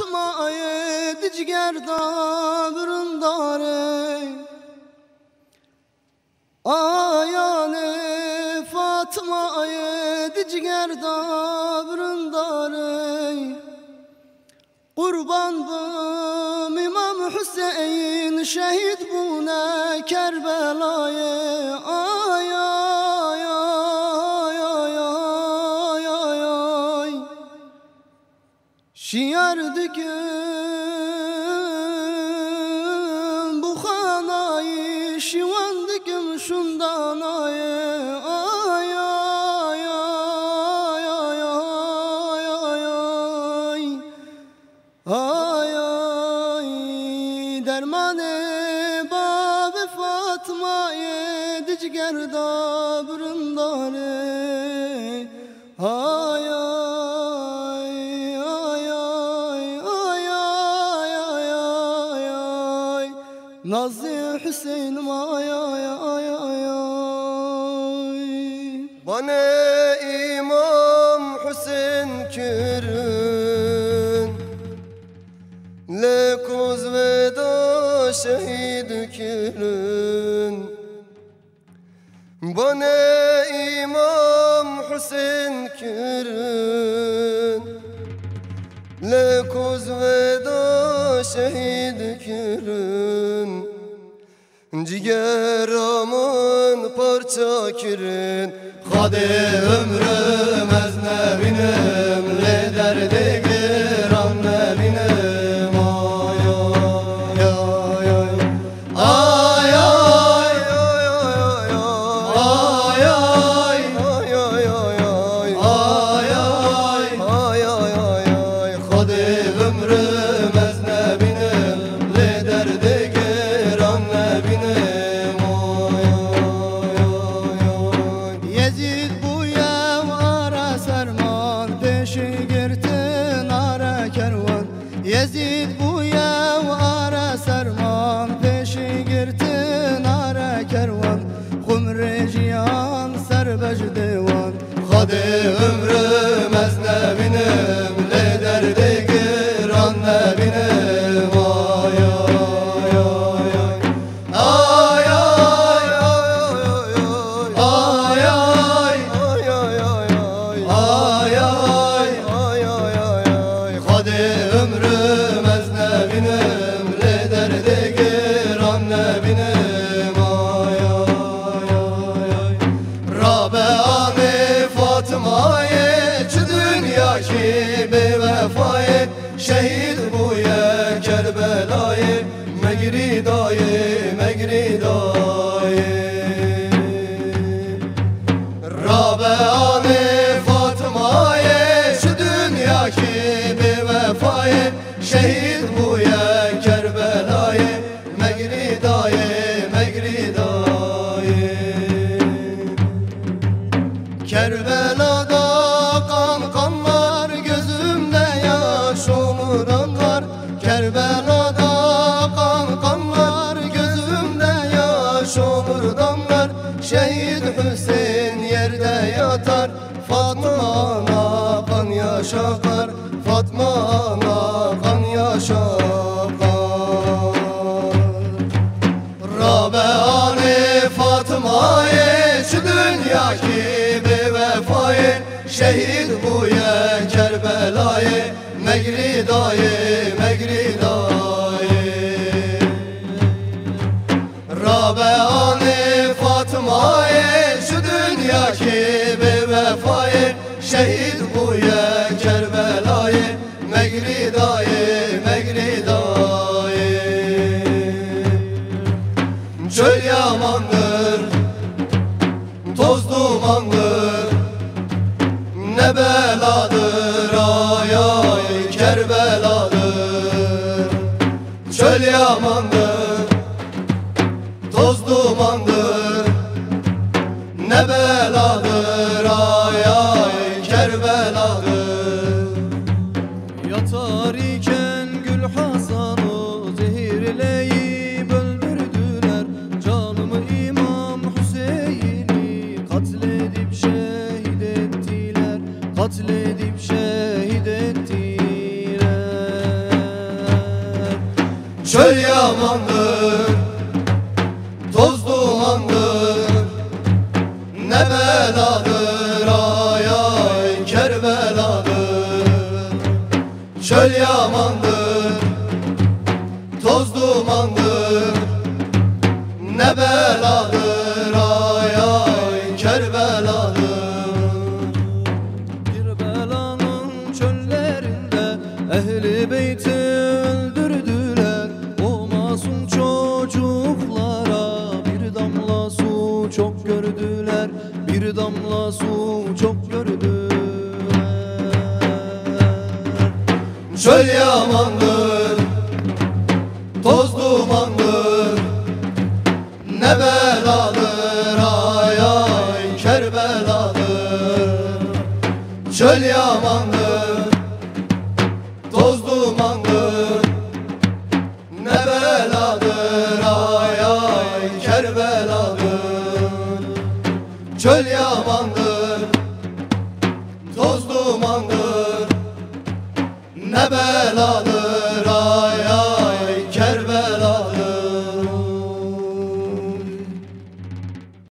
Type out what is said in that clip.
Atmayı dicger dağırın dare. Ayane Fatma'yı dicger dağırın dare. Kurban bım İmam Hüseyin şehit buna Kerbela'yı Düküm bu hanayı şivan düküm şundan ay ay ay ay ay ay ay ay Ay ay. Dermane babı Fatma yedi cigerda Nazlı Hüseyin'im ay ay ay ay ay Bana İmam Hüseyin kürün. Lekuz veda şehid kürün. Bana İmam Hüseyin kürün. Lekuz veda şehit kirin Ciger aman parça kirin. Hadi ömrüm eznevinem Ne derdi down. Be vefayı Şehit bu ye Kerbela'yı. Megri dayı Megri dayı Rabeane Fatıma'ye Şu dünya ki be vefayı Şehit Şehit bu ye Kerbela'yı Megri dayı Megri dayı Rabeane Fatıma'ye Şu dünya ki be vefayı Şehit bu ye Dumandır Ne beladır Ay ay Kerbeladır. Yatar iken Gül Hasan'ı zehirleyip öldürdüler. Canımı İmam Hüseyin'i katledip şehit ettiler. Katledip şehit ettiler. Çöl yamandır Ne beladır ay ay kerbeladır. Bir belanın çöllerinde ehli beyti öldürdüler. O masum çocuklara bir damla su çok gördüler. Bir damla su çok gördüler. Çöl yamandır Toz dumandır ne beladır